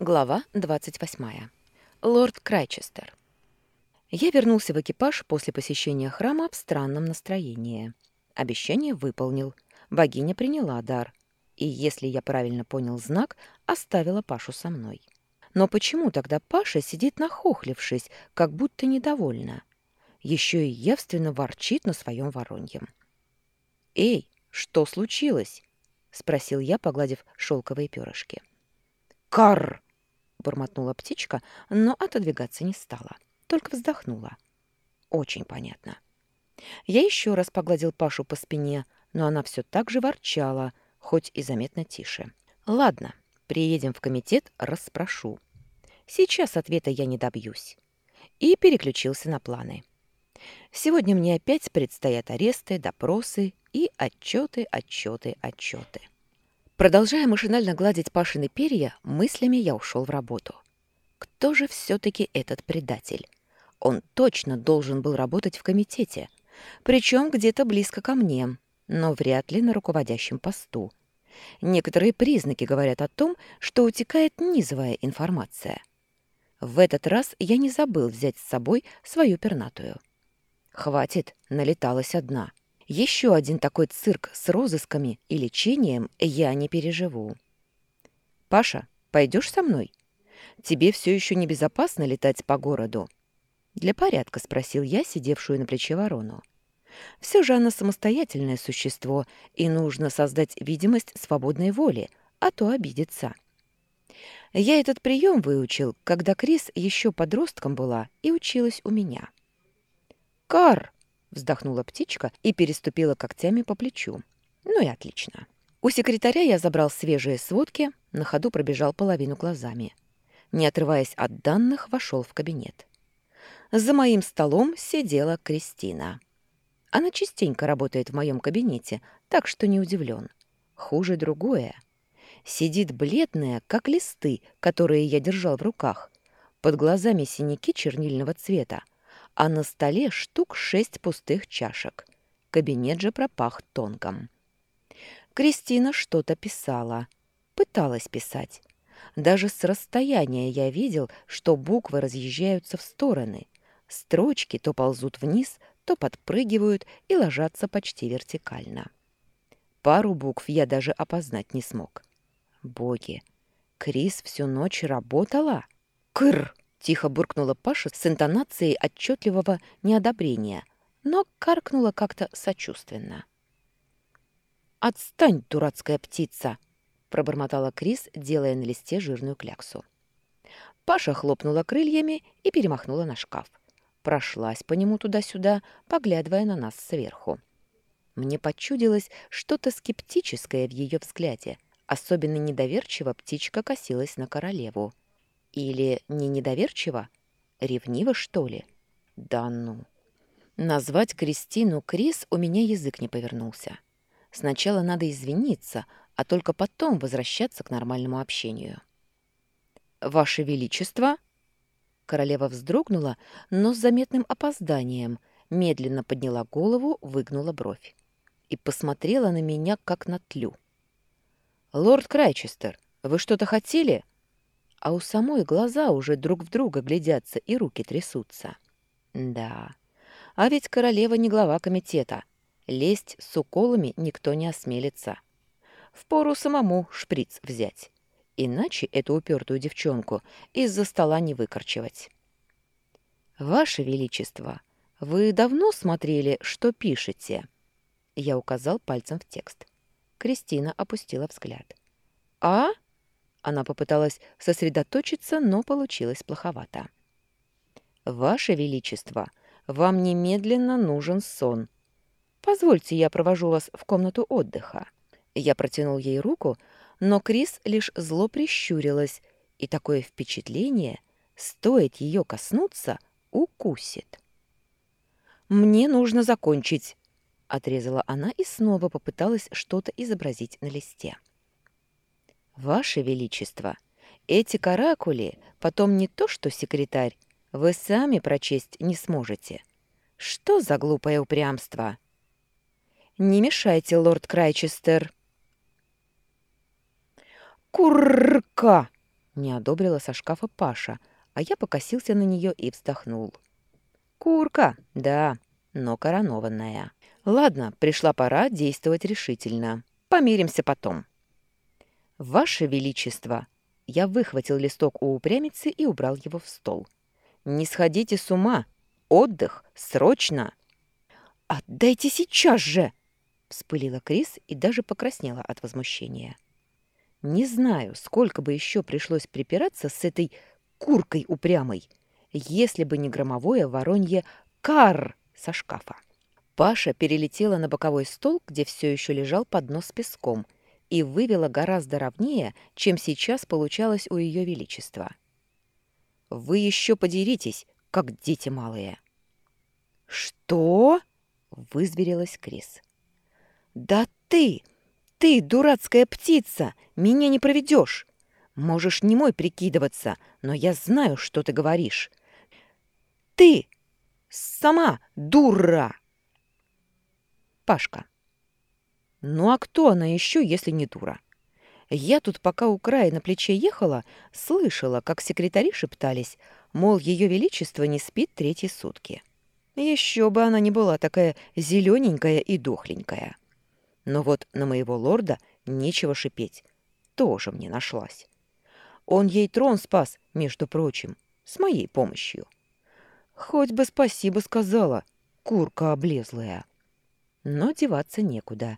Глава 28. Лорд Крайчестер. Я вернулся в экипаж после посещения храма в странном настроении. Обещание выполнил. Богиня приняла дар. И, если я правильно понял знак, оставила Пашу со мной. Но почему тогда Паша сидит нахохлившись, как будто недовольна? Еще и явственно ворчит на своем вороньем. «Эй, что случилось?» — спросил я, погладив шелковые перышки. «Карр!» Бурмотнула птичка, но отодвигаться не стала, только вздохнула. Очень понятно. Я еще раз погладил Пашу по спине, но она все так же ворчала, хоть и заметно тише. Ладно, приедем в комитет, расспрошу. Сейчас ответа я не добьюсь. И переключился на планы. Сегодня мне опять предстоят аресты, допросы и отчеты, отчеты, отчеты. Продолжая машинально гладить Пашины перья, мыслями я ушел в работу. Кто же все-таки этот предатель? Он точно должен был работать в комитете, причем где-то близко ко мне, но вряд ли на руководящем посту. Некоторые признаки говорят о том, что утекает низовая информация. В этот раз я не забыл взять с собой свою пернатую. Хватит, налеталась одна. Еще один такой цирк с розысками и лечением я не переживу. «Паша, пойдешь со мной? Тебе все еще небезопасно летать по городу?» Для порядка спросил я, сидевшую на плече ворону. Все же она самостоятельное существо, и нужно создать видимость свободной воли, а то обидится. Я этот прием выучил, когда Крис еще подростком была и училась у меня. «Кар!» Вздохнула птичка и переступила когтями по плечу. Ну и отлично. У секретаря я забрал свежие сводки, на ходу пробежал половину глазами. Не отрываясь от данных, вошел в кабинет. За моим столом сидела Кристина. Она частенько работает в моем кабинете, так что не удивлен. Хуже другое. Сидит бледная, как листы, которые я держал в руках. Под глазами синяки чернильного цвета, а на столе штук шесть пустых чашек. Кабинет же пропах тонком. Кристина что-то писала. Пыталась писать. Даже с расстояния я видел, что буквы разъезжаются в стороны. Строчки то ползут вниз, то подпрыгивают и ложатся почти вертикально. Пару букв я даже опознать не смог. Боги! Крис всю ночь работала? Кыр! Тихо буркнула Паша с интонацией отчетливого неодобрения, но каркнула как-то сочувственно. «Отстань, дурацкая птица!» — пробормотала Крис, делая на листе жирную кляксу. Паша хлопнула крыльями и перемахнула на шкаф. Прошлась по нему туда-сюда, поглядывая на нас сверху. Мне почудилось что-то скептическое в ее взгляде. Особенно недоверчиво птичка косилась на королеву. Или не недоверчиво? Ревниво, что ли? Да ну. Назвать Кристину Крис у меня язык не повернулся. Сначала надо извиниться, а только потом возвращаться к нормальному общению. «Ваше Величество!» Королева вздрогнула, но с заметным опозданием, медленно подняла голову, выгнула бровь и посмотрела на меня, как на тлю. «Лорд Крайчестер, вы что-то хотели?» А у самой глаза уже друг в друга глядятся и руки трясутся. Да, а ведь королева не глава комитета. Лезть с уколами никто не осмелится. Впору самому шприц взять. Иначе эту упертую девчонку из-за стола не выкорчевать. «Ваше Величество, вы давно смотрели, что пишете?» Я указал пальцем в текст. Кристина опустила взгляд. «А?» Она попыталась сосредоточиться, но получилось плоховато. «Ваше Величество, вам немедленно нужен сон. Позвольте, я провожу вас в комнату отдыха». Я протянул ей руку, но Крис лишь зло прищурилась, и такое впечатление, стоит ее коснуться, укусит. «Мне нужно закончить», — отрезала она и снова попыталась что-то изобразить на листе. «Ваше Величество, эти каракули потом не то что секретарь, вы сами прочесть не сможете. Что за глупое упрямство?» «Не мешайте, лорд Крайчестер!» «Курка!» — Не одобрила со шкафа Паша, а я покосился на нее и вздохнул. Курка, да, но коронованная. Ладно, пришла пора действовать решительно. Помиримся потом. Ваше Величество! Я выхватил листок у упрямицы и убрал его в стол. Не сходите с ума! Отдых! Срочно! «Отдайте сейчас же!» — вспылила Крис и даже покраснела от возмущения. Не знаю, сколько бы еще пришлось припираться с этой куркой упрямой, если бы не громовое воронье «кар» со шкафа. Паша перелетела на боковой стол, где все еще лежал поднос с песком, и вывела гораздо ровнее, чем сейчас получалось у Ее Величества. «Вы еще подеритесь, как дети малые». «Что?» — вызверилась Крис. «Да ты! Ты, дурацкая птица! Меня не проведешь! Можешь не мой прикидываться, но я знаю, что ты говоришь. Ты! Сама дура!» Пашка. «Ну а кто она еще, если не дура?» Я тут, пока у края на плече ехала, слышала, как секретари шептались, мол, ее величество не спит третьи сутки. Еще бы она не была такая зелененькая и дохленькая. Но вот на моего лорда нечего шипеть. Тоже мне нашлась. Он ей трон спас, между прочим, с моей помощью. Хоть бы спасибо сказала, курка облезлая. Но деваться некуда.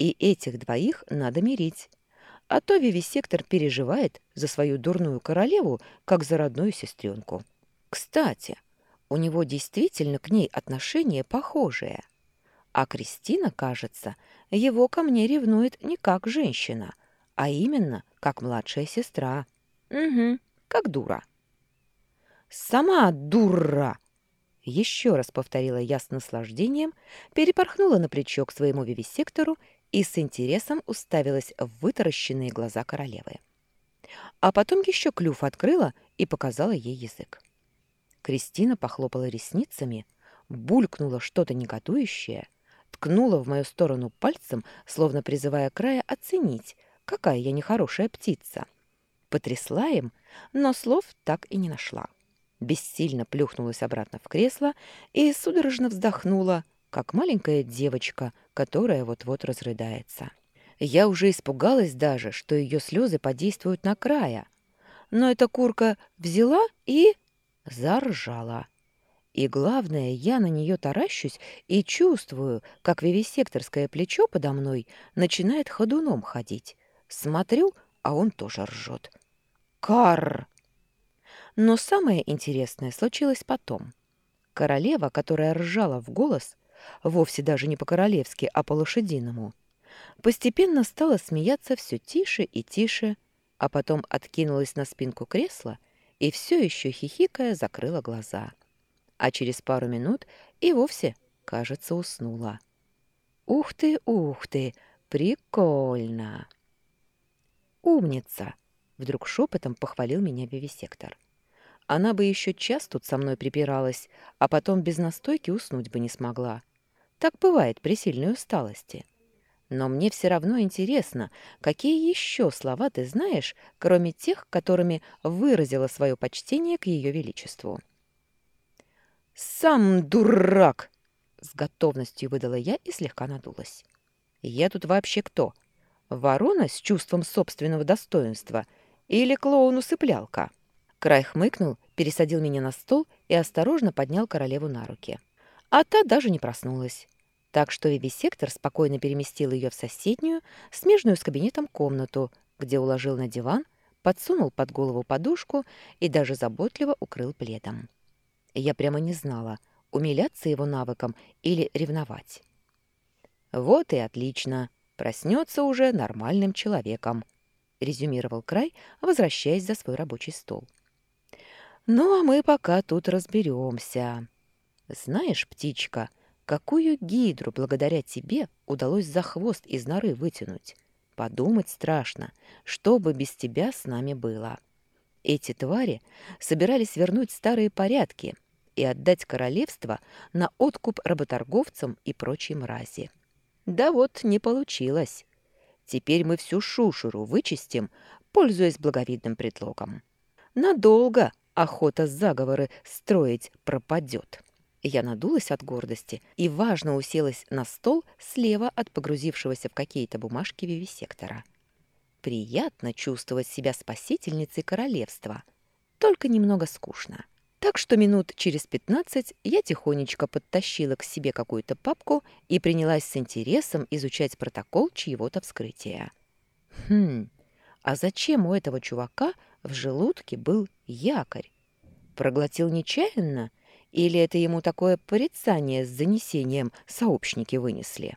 И этих двоих надо мирить. А то вивисектор переживает за свою дурную королеву, как за родную сестренку. Кстати, у него действительно к ней отношение похожее. А Кристина, кажется, его ко мне ревнует не как женщина, а именно как младшая сестра. Угу, как дура. «Сама дура!» Еще раз повторила я с наслаждением, перепорхнула на плечо к своему вивисектору и с интересом уставилась в вытаращенные глаза королевы. А потом еще клюв открыла и показала ей язык. Кристина похлопала ресницами, булькнула что-то негодующее, ткнула в мою сторону пальцем, словно призывая края оценить, какая я нехорошая птица. Потрясла им, но слов так и не нашла. Бессильно плюхнулась обратно в кресло и судорожно вздохнула, как маленькая девочка, которая вот-вот разрыдается. Я уже испугалась даже, что ее слезы подействуют на края. Но эта курка взяла и заржала. И главное, я на нее таращусь и чувствую, как вивисекторское плечо подо мной начинает ходуном ходить. Смотрю, а он тоже ржет. Карр! Но самое интересное случилось потом. Королева, которая ржала в голос, вовсе даже не по-королевски, а по-лошадиному, постепенно стала смеяться все тише и тише, а потом откинулась на спинку кресла — и все еще хихикая закрыла глаза. А через пару минут и вовсе, кажется, уснула. «Ух ты, ух ты! Прикольно!» «Умница!» — вдруг шепотом похвалил меня вивисектор. Она бы еще час тут со мной припиралась, а потом без настойки уснуть бы не смогла. Так бывает при сильной усталости. Но мне все равно интересно, какие еще слова ты знаешь, кроме тех, которыми выразила свое почтение к ее величеству. «Сам дурак!» — с готовностью выдала я и слегка надулась. «Я тут вообще кто? Ворона с чувством собственного достоинства или клоун-усыплялка?» Край хмыкнул, пересадил меня на стол и осторожно поднял королеву на руки. А та даже не проснулась так что вивисектор спокойно переместил ее в соседнюю, смежную с кабинетом комнату, где уложил на диван, подсунул под голову подушку и даже заботливо укрыл пледом. Я прямо не знала, умиляться его навыкам или ревновать. «Вот и отлично. Проснется уже нормальным человеком», — резюмировал Край, возвращаясь за свой рабочий стол. «Ну, а мы пока тут разберемся. Знаешь, птичка, — Какую гидру благодаря тебе удалось за хвост из норы вытянуть? Подумать страшно, что бы без тебя с нами было. Эти твари собирались вернуть старые порядки и отдать королевство на откуп работорговцам и прочей мрази. Да вот, не получилось. Теперь мы всю шушеру вычистим, пользуясь благовидным предлогом. Надолго охота заговоры строить пропадет. Я надулась от гордости и, важно, уселась на стол слева от погрузившегося в какие-то бумажки вивисектора. Приятно чувствовать себя спасительницей королевства, только немного скучно. Так что минут через пятнадцать я тихонечко подтащила к себе какую-то папку и принялась с интересом изучать протокол чьего-то вскрытия. Хм, а зачем у этого чувака в желудке был якорь? Проглотил нечаянно? Или это ему такое порицание с занесением сообщники вынесли?»